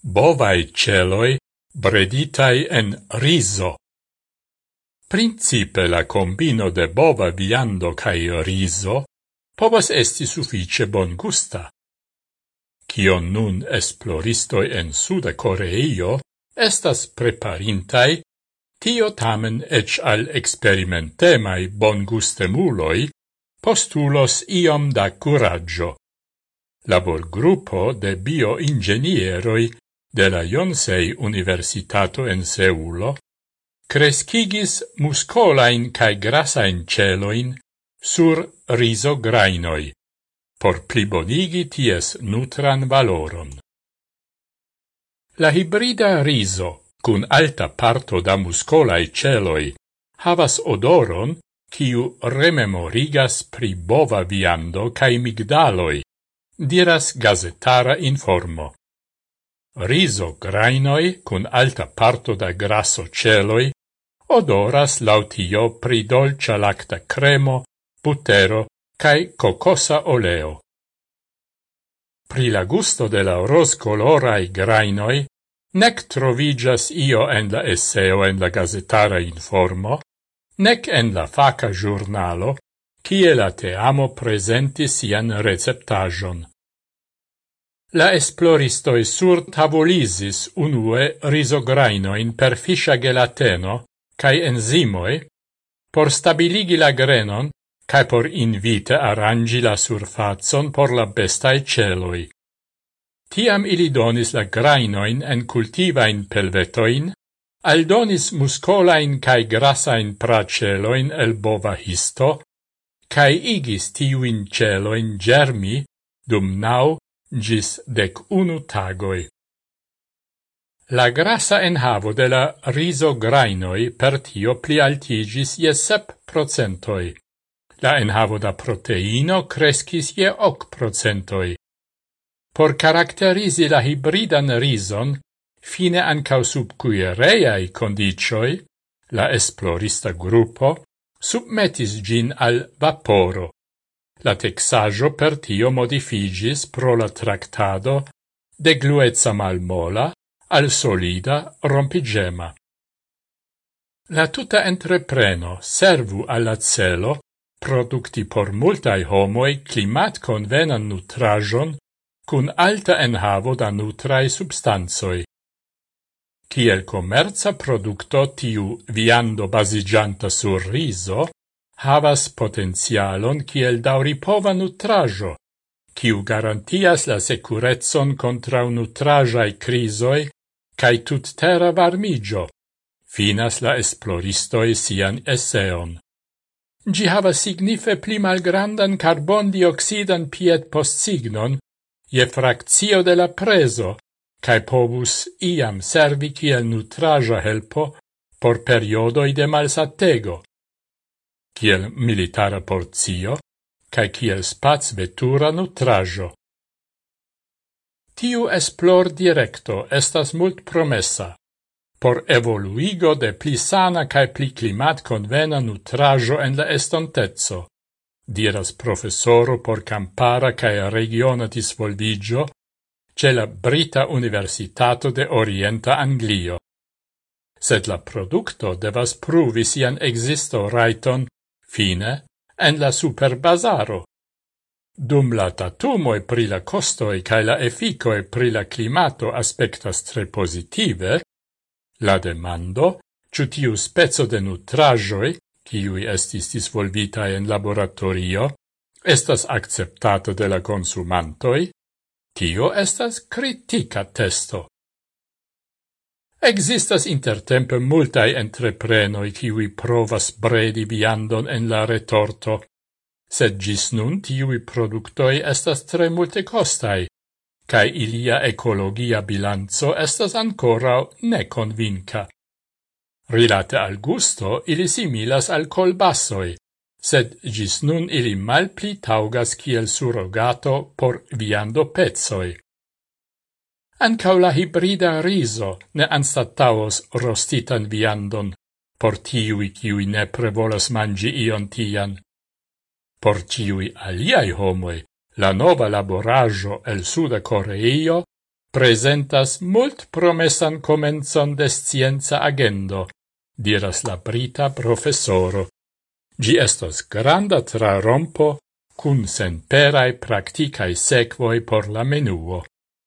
bovai celoi breditai en riso. Principe la combino de bova viando cae riso povas esti suffice bon gusta. Cion nun esploristoi en Suda Coreio estas preparintai, tio tamen ec al experimentemai bon gustemuloi postulos iom da curaggio. Labor gruppo de bioingenieroi de la Yonsei Universitato en Seulo, crescigis muscolain cae grasain celoin sur riso grainoi, por plibonigi ties nutran valoron. La hibrida riso, cun alta parto da muscolae celoi, havas odoron kiu rememorigas pri bova viando cae migdaloi, diras gazetara informo. Riso grainoi cun alta parto da grasso celoi odoras lautio pri dolcia lacta cremo, butero cae cocosa oleo. Pri la gusto de la roscolorai grainoi, nec trovigas io en la esseo en la gazetara informo, nec en la faca giurnalo, cie la teamo presenti sian receptajon. La esploristoi sur tavolisis unue risograinoin per fiscia gelateno cae enzimoi por stabiligi la grenon cae por invite arrangi la surfazon por la bestae celoi. Tiam ili donis la grainoin en cultivain pelvetoin, aldonis muscolain cae grasain praceloin el bova histo, cae igis tiuin celoin germi dum nau gis dec unu tagoi. La grassa enhavo de la riso grainoi per tio pli altigis je sep procentoi. La enhavo da proteino crescis je hoc procentoi. Por caracterizi la hybridan rison, fine ancau sub cui condicioi, la esplorista gruppo submetis gin al vaporo. La texaggio per tio modifigis pro la tractado de gluezza malmola al solida rompigema. La tuta entrepreno servu alla celo producti por multai homoi climat convenan nutrajon cun alta enhavo da nutrai substanzoi. Kiel commerza producto tiu viando basigianta sur riso havas potencialon kiel dauripova nutrajo, kiu garantias la securezzon contra nutrajai crisoi cae tuttera varmigio, finas la esploristoi sian esseon. Gi havas signife pli malgrandan carbon dioxidan piet post signon, je fraccio de la preso, cae povus iam servi kiel nutraja helpo por periodoi de malsatego kiel militara porzio, cae kiel spaz vetura nutrajo. Tiu esplor directo estas mult promessa por evoluigo de pli sana cae pli climat convena nutrajo en la estontezzo, diras professoro por campara cae regiona disvolvigio ce la Brita Universitato de Orienta Anglio. Sed la producto devas pruvi sian existo raiton fine en la superbazaro. Dum la tatumoi pri la costoi cae la efficoi pri la climato aspectas tre positive, la demando, ciu tiu spezzo de nutrajoi, ciui estis disvolvitae en laboratorio, estas acceptata de la consumantoi, tio estas critica testo. Existas intertempe multae entreprenoi kiwi provas bredi viandon en la retorto, sed gis nun tiui productoi estas tre multe costai, cae ilia ecologia bilanzo estas ancora neconvinca. Rilate al gusto, ili similas al colbassoi, sed gis nun ili malpli taugas kiel surrogato por viando pezzoi. Ancau la hybrida riso ne anstataos rostitan viandon, por tiui kiui ne volas mangi ion tian. Por tiui aliai homoi, la nova laborajo el Suda Coreio presentas mult promesan comenzon de scienza agendo, diras la brita professoro. Gi estos granda trarompo cun senperae practicae sequoi por la menuo.